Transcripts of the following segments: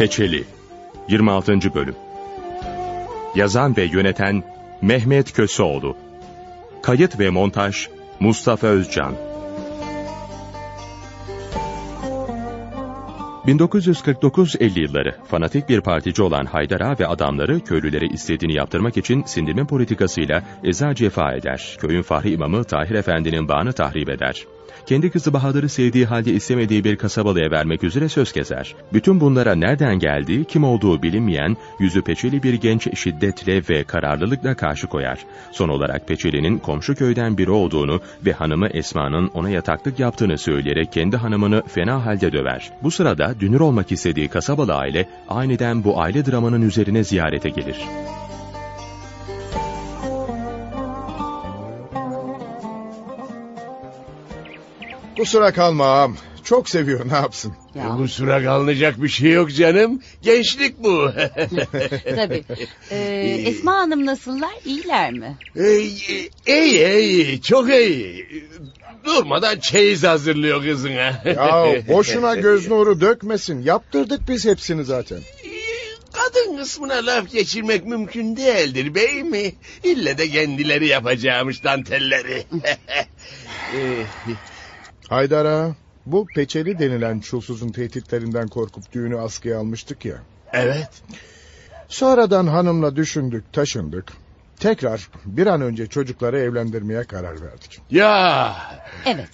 Peçeli 26. Bölüm Yazan ve yöneten Mehmet Köseoğlu Kayıt ve montaj Mustafa Özcan 1949-50 yılları fanatik bir partici olan Haydar Ağa ve adamları köylülere istediğini yaptırmak için sindirme politikasıyla eza cefa eder. Köyün fahri imamı Tahir Efendi'nin bağını tahrip eder. Kendi kızı Bahadır'ı sevdiği halde istemediği bir kasabalıya vermek üzere söz keser. Bütün bunlara nereden geldiği, kim olduğu bilinmeyen, yüzü peçeli bir genç şiddetle ve kararlılıkla karşı koyar. Son olarak Peçeli'nin komşu köyden biri olduğunu ve hanımı Esma'nın ona yataklık yaptığını söyleyerek kendi hanımını fena halde döver. Bu sırada dünür olmak istediği kasabalı aile aniden bu aile dramanın üzerine ziyarete gelir. Kusura kalma ağam. Çok seviyor ne yapsın. Ya Kusura kalınacak bir şey yok canım. Gençlik bu. tabii. Ee, Esma Hanım nasıllar? İyiler mi? iyi, iyi, iyi, çok iyi. Durmadan çeyiz hazırlıyor kızına. Ya boşuna göz nuru dökmesin. Yaptırdık biz hepsini zaten. Kadın kısmına laf geçirmek mümkün değildir bey mi? İlle de kendileri yapacağımış dantelleri. Haydar ağa, bu peçeli denilen çulsuzun tehditlerinden korkup düğünü askıya almıştık ya. evet. Sonradan hanımla düşündük, taşındık. Tekrar bir an önce çocukları evlendirmeye karar verdik. Ya Evet.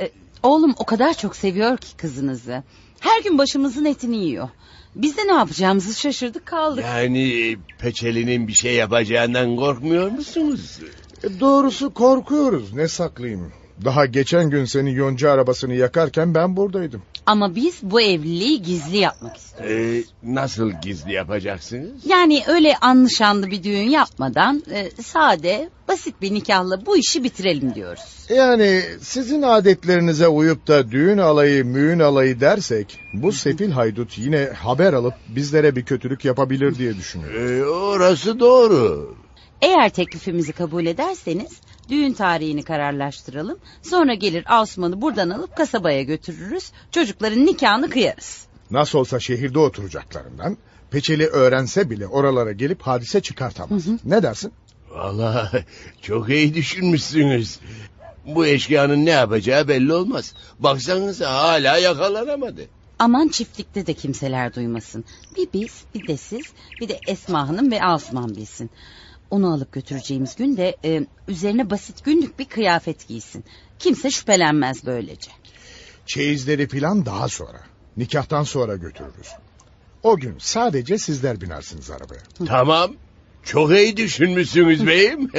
Ee, oğlum o kadar çok seviyor ki kızınızı. Her gün başımızın etini yiyor. Biz de ne yapacağımızı şaşırdık kaldık. yani Peçeli'nin bir şey yapacağından korkmuyor musunuz? E, doğrusu korkuyoruz, ne saklayayım. Daha geçen gün senin yonca arabasını yakarken ben buradaydım. Ama biz bu evliliği gizli yapmak istiyoruz. Ee, nasıl gizli yapacaksınız? Yani öyle anlaşanlı bir düğün yapmadan e, sade, basit bir nikahla bu işi bitirelim diyoruz. Yani sizin adetlerinize uyup da düğün alayı, müğün alayı dersek... ...bu sefil haydut yine haber alıp bizlere bir kötülük yapabilir diye düşünüyorum. Ee, orası doğru. Eğer teklifimizi kabul ederseniz düğün tarihini kararlaştıralım. Sonra gelir Osman'ı buradan alıp kasabaya götürürüz. Çocukların nikahını kıyarız. Nasıl olsa şehirde oturacaklarından... ...peçeli öğrense bile oralara gelip hadise çıkartamaz. Ne dersin? Vallahi çok iyi düşünmüşsünüz. Bu eşkıyanın ne yapacağı belli olmaz. Baksanıza hala yakalanamadı. Aman çiftlikte de kimseler duymasın. Bir biz, bir de siz, bir de Esma Hanım ve Asuman bilsin. Onu alıp götüreceğimiz gün de e, üzerine basit günlük bir kıyafet giysin. Kimse şüphelenmez böylece. Çeyizleri filan daha sonra. Nikahtan sonra götürürüz. O gün sadece sizler binersiniz arabaya. Tamam. Çok iyi düşünmüşsünüz beyim.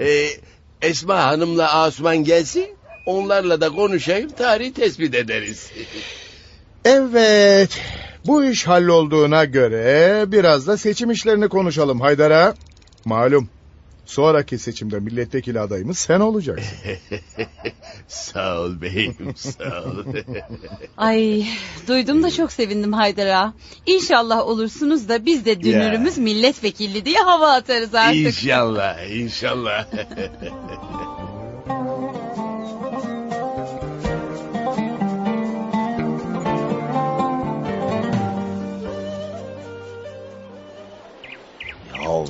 Ee, Esma Hanım'la Asuman gelsin. Onlarla da konuşayım tarih tespit ederiz. Evet. Bu iş hallolduğuna göre biraz da seçim işlerini konuşalım Haydar'a. Malum. Sonraki seçimde milletvekili adayımız sen olacaksın. sağ ol beyim sağ ol. Ay duydum da çok sevindim Haydar ağa. İnşallah olursunuz da biz de dünürümüz milletvekili diye hava atarız artık. inşallah inşallah.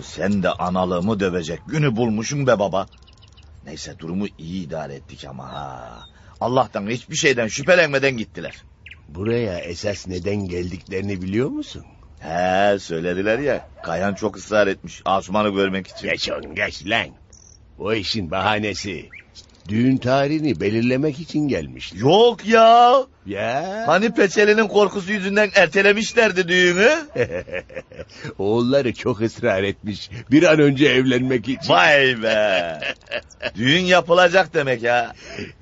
sen de analığımı dövecek günü bulmuşsun be baba. Neyse durumu iyi idare ettik ama ha. Allah'tan hiçbir şeyden şüphelenmeden gittiler. Buraya esas neden geldiklerini biliyor musun? He söylediler ya. Kayan çok ısrar etmiş Asuman'ı görmek için. Geç onu geç lan. O işin bahanesi. Düğün tarihini belirlemek için gelmişler. Yok ya. Ya. Hani Peçeli'nin korkusu yüzünden ertelemişlerdi düğünü. Oğulları çok ısrar etmiş. Bir an önce evlenmek için. Vay be. Düğün yapılacak demek ya.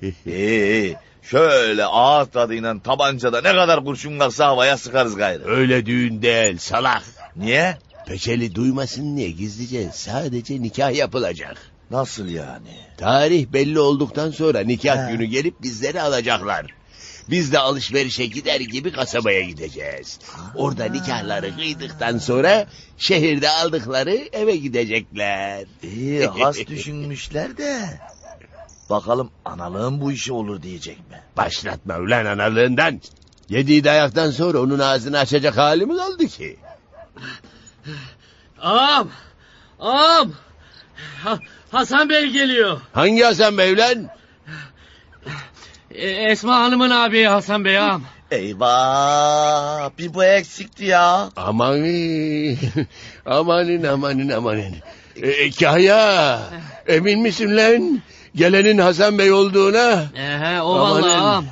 İyi. Şöyle ağız tadıyla tabancada ne kadar kurşun varsa havaya sıkarız gayrı. Öyle düğün değil salak. Niye? Peçeli duymasın diye gizlice sadece nikah yapılacak. Nasıl yani? Tarih belli olduktan sonra nikah He. günü gelip bizleri alacaklar. Biz de alışverişe gider gibi kasabaya gideceğiz. Orada nikahları kıydıktan sonra şehirde aldıkları eve gidecekler. İyi has düşünmüşler de. Bakalım analığın bu işi olur diyecek mi? Başlatma ulan analığından. Yediği dayaktan sonra onun ağzını açacak hali mi kaldı ki? Ağam! Ağam! Ha- Hasan Bey geliyor. Hangi Hasan Bey lan? E, Esma Hanım'ın abi Hasan Bey ağam. Eyvah bir bu eksikti ya. Amanın, amanın, amanın, amanın. E, Kahya, emin misin lan? Gelenin Hasan Bey olduğuna? Ehe o vallahi ağam.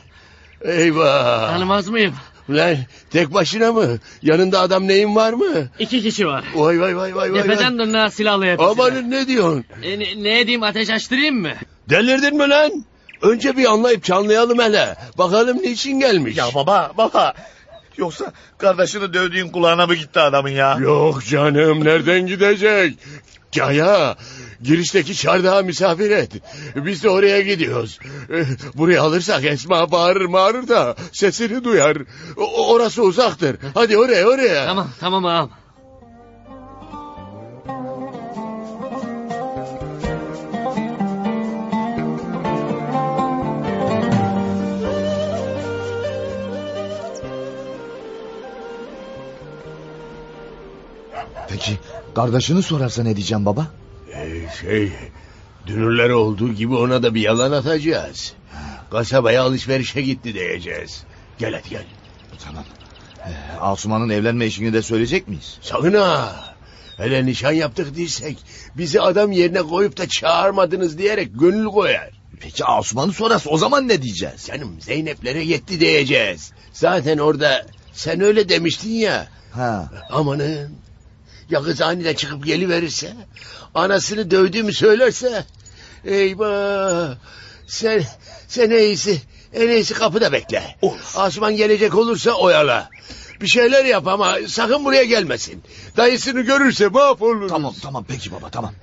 Eyvah. Tanımaz mıyım? Lan tek başına mı? Yanında adam neyin var mı? İki kişi var. Vay vay vay vay vay. Tepeden tırnağa silahlı hepsi. Amanın ne diyorsun? E, ne, ne edeyim ateş açtırayım mı? Delirdin mi lan? Önce bir anlayıp çanlayalım hele. Bakalım niçin gelmiş. Ya baba baba. Yoksa kardeşini dövdüğün kulağına mı gitti adamın ya? Yok canım nereden gidecek? Kaya girişteki çardağa misafir et. Biz de oraya gidiyoruz. Eh, Buraya alırsak Esma bağırır mağırır da sesini duyar. O- orası uzaktır. Hadi oraya oraya. Tamam tamam ağam. Peki kardeşini sorarsa ne diyeceğim baba? Şey dünürler olduğu gibi ona da bir yalan atacağız. Kasabaya alışverişe gitti diyeceğiz. Gel hadi gel. Tamam. Ee, Asuman'ın evlenme işini de söyleyecek miyiz? Sakın ha. Hele nişan yaptık diysek bizi adam yerine koyup da çağırmadınız diyerek gönül koyar. Peki Asuman'ı sorarsa o zaman ne diyeceğiz? Canım Zeynep'lere yetti diyeceğiz. Zaten orada sen öyle demiştin ya. Ha. Amanın. Ya kız aniden çıkıp geliverirse? Anasını dövdüğümü söylerse? Eyvah. Sen, sen en iyisi, en iyisi kapıda bekle. Asuman gelecek olursa oyala. Bir şeyler yap ama sakın buraya gelmesin. Dayısını görürse mahvolur. Tamam tamam peki baba tamam.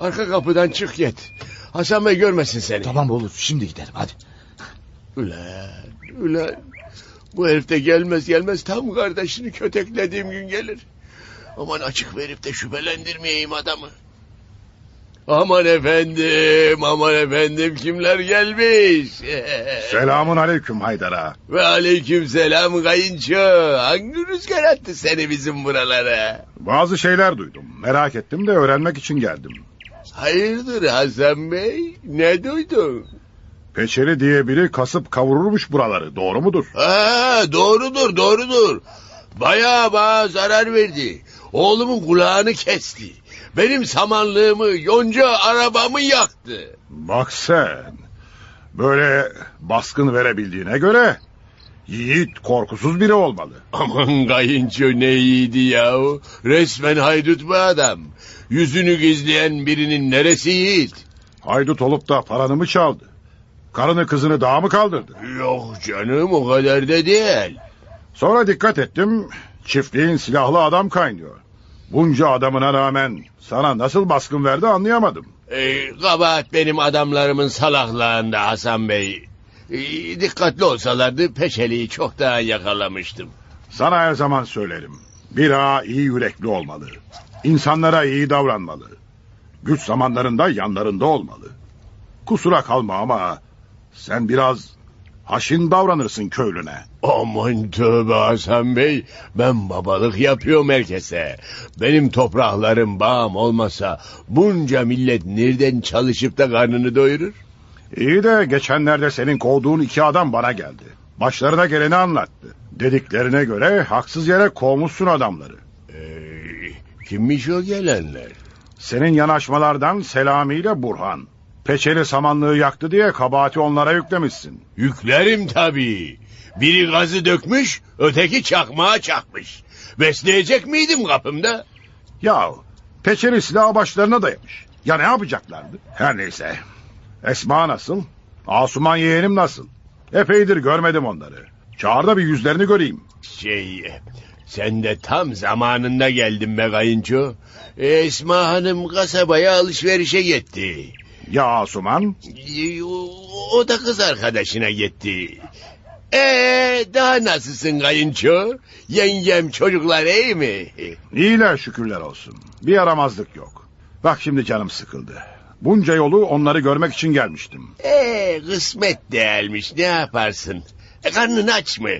Arka kapıdan çık git. Hasan Bey görmesin seni. Tamam olur şimdi gidelim hadi. Ulan, ulan. Bu herif de gelmez gelmez tam kardeşini köteklediğim gün gelir. Aman açık verip de şüphelendirmeyeyim adamı. Aman efendim, aman efendim kimler gelmiş? Selamun aleyküm Haydar'a. Ve aleyküm selam kayınço. Hangi rüzgar attı seni bizim buralara? Bazı şeyler duydum. Merak ettim de öğrenmek için geldim. Hayırdır Hasan Bey? Ne duydun? Peçeli diye biri kasıp kavururmuş buraları. Doğru mudur? Ha, doğrudur, doğrudur. Bayağı bana zarar verdi. Oğlumun kulağını kesti. Benim samanlığımı, yonca arabamı yaktı. Bak sen. Böyle baskın verebildiğine göre yiğit korkusuz biri olmalı. Aman kayınço ne iyiydi ya. Resmen haydut bu adam. Yüzünü gizleyen birinin neresi yiğit? Haydut olup da paranı mı çaldı? Karını kızını dağa mı kaldırdı? Yok canım o kadar da değil. Sonra dikkat ettim. Çiftliğin silahlı adam kaynıyor. Bunca adamına rağmen sana nasıl baskın verdi anlayamadım. Ee, kabahat benim adamlarımın salaklığında Hasan Bey. Ee, dikkatli olsalardı peçeliği çok daha yakalamıştım. Sana her zaman söylerim. Bir ağa iyi yürekli olmalı. İnsanlara iyi davranmalı. Güç zamanlarında yanlarında olmalı. Kusura kalma ama sen biraz haşin davranırsın köylüne. Aman tövbe Hasan Bey. Ben babalık yapıyorum herkese. Benim topraklarım bağım olmasa bunca millet nereden çalışıp da karnını doyurur? İyi de geçenlerde senin kovduğun iki adam bana geldi. Başlarına geleni anlattı. Dediklerine göre haksız yere kovmuşsun adamları. Ee, kimmiş o gelenler? Senin yanaşmalardan Selami ile Burhan. Peçeli samanlığı yaktı diye kabahati onlara yüklemişsin. Yüklerim tabii. Biri gazı dökmüş, öteki çakmağa çakmış. Besleyecek miydim kapımda? Ya peçeli silahı başlarına dayamış. Ya ne yapacaklardı? Her neyse. Esma nasıl? Asuman yeğenim nasıl? Epeydir görmedim onları. Çağır da bir yüzlerini göreyim. Şey, sen de tam zamanında geldin be kayınço. Esma Hanım kasabaya alışverişe gitti. Ya Asuman? O, da kız arkadaşına gitti. Ee, daha nasılsın kayınço? Yengem çocuklar iyi mi? İyiler şükürler olsun. Bir yaramazlık yok. Bak şimdi canım sıkıldı. Bunca yolu onları görmek için gelmiştim. Ee, kısmet değilmiş ne yaparsın? E, karnın aç mı?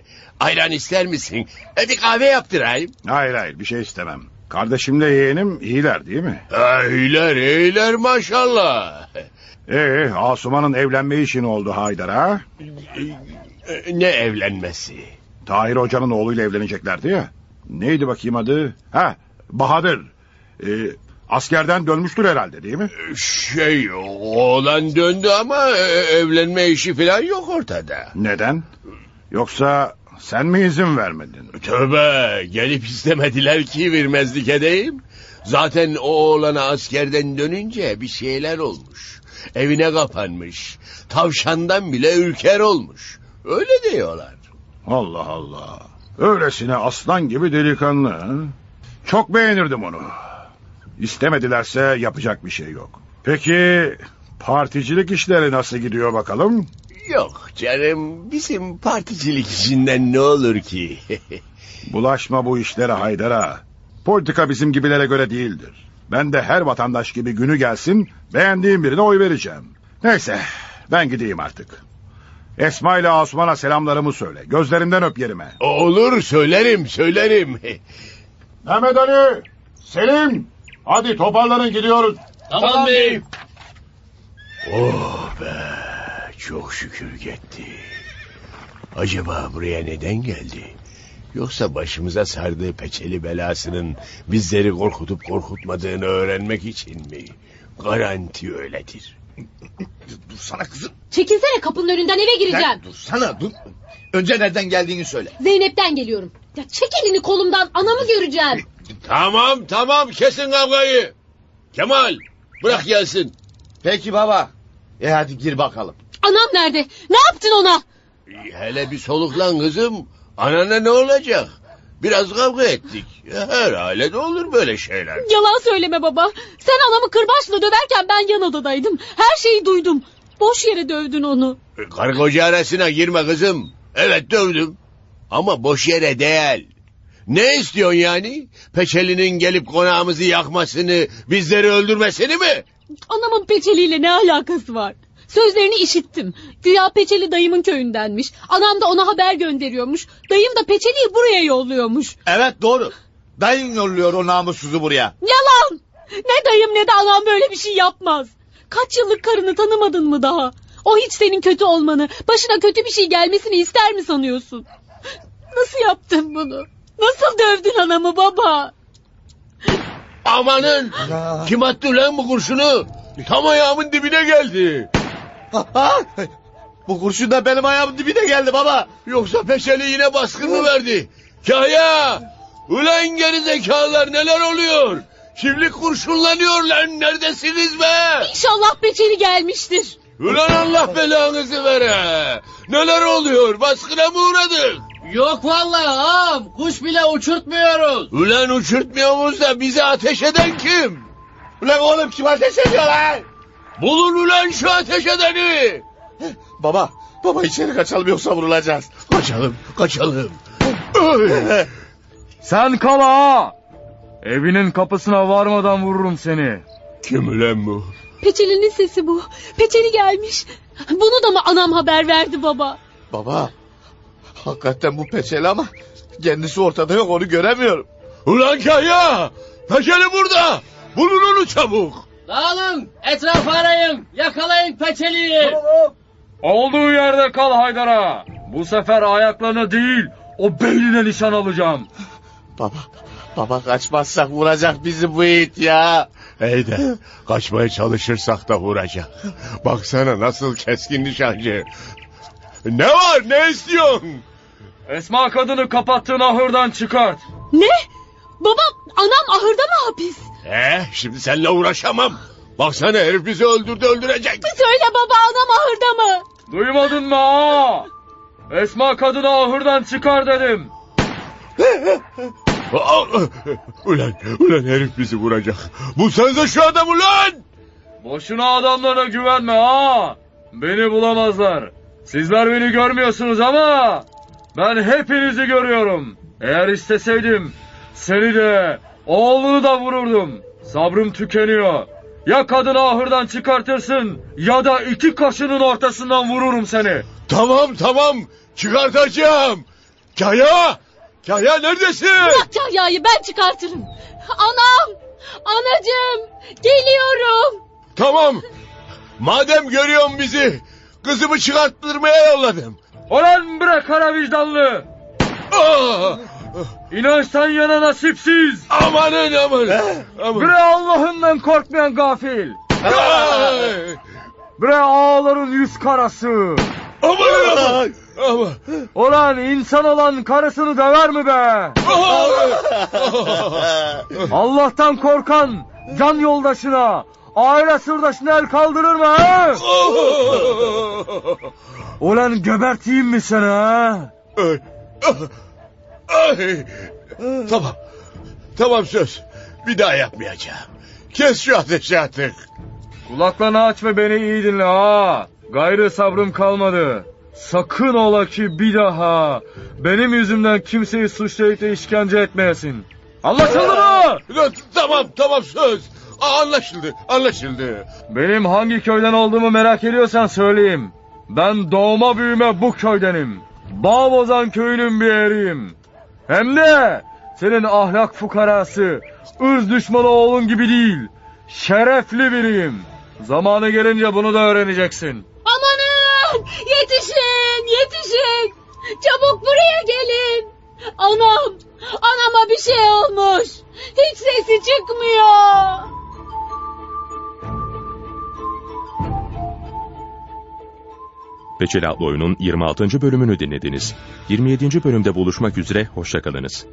Ayran ister misin? E, bir kahve yaptırayım. Hayır hayır bir şey istemem. Kardeşimle yeğenim iyiler değil mi? Eyler eyler maşallah. Ee, Asuman'ın evlenme işini oldu Haydar ha? E, ne evlenmesi? Tahir Hoca'nın oğluyla evleneceklerdi ya. Neydi bakayım adı? Ha, Bahadır. Ee, askerden dönmüştür herhalde değil mi? Şey oğlan döndü ama e, evlenme işi falan yok ortada. Neden? Yoksa sen mi izin vermedin? Tövbe gelip istemediler ki vermezlik edeyim. Zaten o oğlana askerden dönünce bir şeyler olmuş. Evine kapanmış. Tavşandan bile ürker olmuş. Öyle diyorlar. Allah Allah. Öylesine aslan gibi delikanlı. ha? Çok beğenirdim onu. İstemedilerse yapacak bir şey yok. Peki particilik işleri nasıl gidiyor bakalım? Yok canım bizim particilik işinden ne olur ki? Bulaşma bu işlere Haydar'a. Politika bizim gibilere göre değildir. Ben de her vatandaş gibi günü gelsin beğendiğim birine oy vereceğim. Neyse ben gideyim artık. Esma ile Asuman'a selamlarımı söyle. Gözlerinden öp yerime. olur söylerim söylerim. Mehmet Ali, Selim, hadi toparlanın gidiyoruz. Tamam beyim. Oh be çok şükür gitti. Acaba buraya neden geldi? Yoksa başımıza sardığı peçeli belasının bizleri korkutup korkutmadığını öğrenmek için mi? Garanti öyledir. Dursana kızım. Çekilsene kapının önünden eve gireceğim. Sen dursana dur. Önce nereden geldiğini söyle. Zeynep'ten geliyorum. Ya çek elini kolumdan anamı göreceğim. Tamam tamam kesin kavgayı. Kemal bırak gelsin. Peki baba. E hadi gir bakalım. Anam nerede? Ne yaptın ona? Hele bir soluklan kızım. Anana ne olacak? Biraz kavga ettik. Her ailede olur böyle şeyler. Yalan söyleme baba. Sen anamı kırbaçla döverken ben yan odadaydım. Her şeyi duydum. Boş yere dövdün onu. Karı koca arasına girme kızım. Evet dövdüm. Ama boş yere değil. Ne istiyorsun yani? Peçeli'nin gelip konağımızı yakmasını, bizleri öldürmesini mi? Anamın peçeliyle ne alakası var? Sözlerini işittim. Güya Peçeli dayımın köyündenmiş. Anam da ona haber gönderiyormuş. Dayım da Peçeli'yi buraya yolluyormuş. Evet doğru. Dayın yolluyor o namussuzu buraya. Yalan! Ne dayım ne de anam böyle bir şey yapmaz. Kaç yıllık karını tanımadın mı daha? O hiç senin kötü olmanı, başına kötü bir şey gelmesini ister mi sanıyorsun? Nasıl yaptın bunu? Nasıl dövdün anamı baba? Amanın! Kim attı lan bu kurşunu? Tam ayağımın dibine geldi. Bu kurşun da benim ayağımın dibine geldi baba. Yoksa Peçeli yine baskın mı verdi? Kaya! Ulan geri zekalar neler oluyor? Kimlik kurşunlanıyor lan neredesiniz be? İnşallah Peçeli gelmiştir. Ulan Allah belanızı vere. Neler oluyor baskına mı uğradık? Yok vallahi ağam. Kuş bile uçurtmuyoruz. Ulan uçurtmuyoruz da bize ateş eden kim? Ulan oğlum kim ateş ediyor lan? Bulun ulan şu ateş edeni. Baba, baba içeri kaçalım yoksa vurulacağız. Kaçalım, kaçalım. Sen kal ha! Evinin kapısına varmadan vururum seni. Kim ulan bu? Peçeli'nin sesi bu. Peçeli gelmiş. Bunu da mı anam haber verdi baba? Baba, hakikaten bu peçeli ama kendisi ortada yok onu göremiyorum. Ulan Kaya! Peçeli burada! Bulun onu çabuk! Dağılın. Etrafı arayın. Yakalayın Peçeli'yi. Olduğu yerde kal Haydar'a. Bu sefer ayaklarına değil, o beynine nişan alacağım. Baba, baba kaçmazsak vuracak bizi bu it ya. İyi de kaçmaya çalışırsak da vuracak. Baksana nasıl keskin nişancı. Ne var ne istiyorsun? Esma kadını kapattığın ahırdan çıkart. Ne? Baba anam ahırda mı hapis? Eh şimdi seninle uğraşamam. Baksana herif bizi öldürdü öldürecek. Söyle baba anam ahırda mı? Duymadın mı ha? Esma kadını ahırdan çıkar dedim. Ulan, ulan herif bizi vuracak. Bu sense şu adam ulan! Boşuna adamlarına güvenme ha. Beni bulamazlar. Sizler beni görmüyorsunuz ama ben hepinizi görüyorum. Eğer isteseydim seni de oğlunu da vururdum. Sabrım tükeniyor. Ya kadını ahırdan çıkartırsın ya da iki kaşının ortasından vururum seni. Tamam tamam çıkartacağım. Kaya! Kaya neredesin? Bırak Kahya'yı ben çıkartırım. Anam! Anacığım! Geliyorum! Tamam. Madem görüyorsun bizi kızımı çıkarttırmaya yolladım. Olan bre kara vicdanlı. Aa! İnançtan yana nasipsiz. Amanın amanın. aman. Bre Allah'ından korkmayan gafil. Bre ağaların yüz karası. Amanın aman. Aman. Olan insan olan karısını döver mi be? Allah'tan korkan can yoldaşına, aile sırdaşına el kaldırır mı ha? Ulan geberteyim mi seni ha? Ay. Tamam. Tamam söz. Bir daha yapmayacağım. Kes şu ateşi artık. Kulaklarını aç ve beni iyi dinle ha. Gayrı sabrım kalmadı. Sakın ola ki bir daha benim yüzümden kimseyi suçlayıp da işkence etmeyesin. Anlaşıldı mı? Tamam tamam söz. Aa, Anlaşıldı anlaşıldı. Benim hangi köyden olduğumu merak ediyorsan söyleyeyim. Ben doğma büyüme bu köydenim. Bağbozan köyünün bir eriyim. Hem de senin ahlak fukarası, ırz düşmanı oğlun gibi değil. Şerefli biriyim. Zamanı gelince bunu da öğreneceksin. Amanın! Yetişin! Yetişin! Çabuk buraya gelin! Anam! Anama bir şey olmuş! Hiç sesi çıkmıyor! Peçeli adlı oyunun 26. bölümünü dinlediniz. 27. bölümde buluşmak üzere, hoşçakalınız.